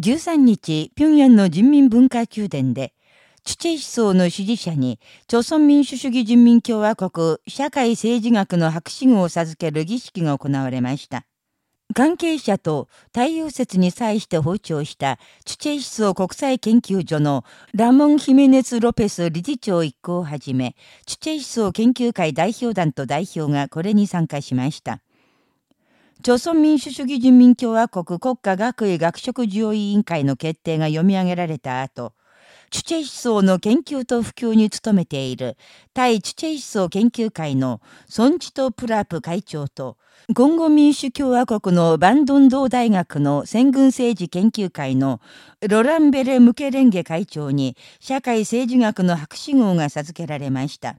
13日、平壌の人民文化宮殿で、チュチェ思想の支持者に、朝鮮民主主義人民共和国社会政治学の博士号を授ける儀式が行われました。関係者と太陽説に際して訪朝したチュチェ思想国際研究所のラモン・ヒメネス・ロペス理事長一行をはじめ、チュチェ思想研究会代表団と代表がこれに参加しました。朝鮮民主主義人民共和国国家学位学食事業委員会の決定が読み上げられた後、チュチェ思想の研究と普及に努めている対チュチェ思想研究会のソンチト・プラプ会長と、ゴンゴ民主共和国のバンドンドー大学の戦軍政治研究会のロランベレ・ムケレンゲ会長に社会政治学の博士号が授けられました。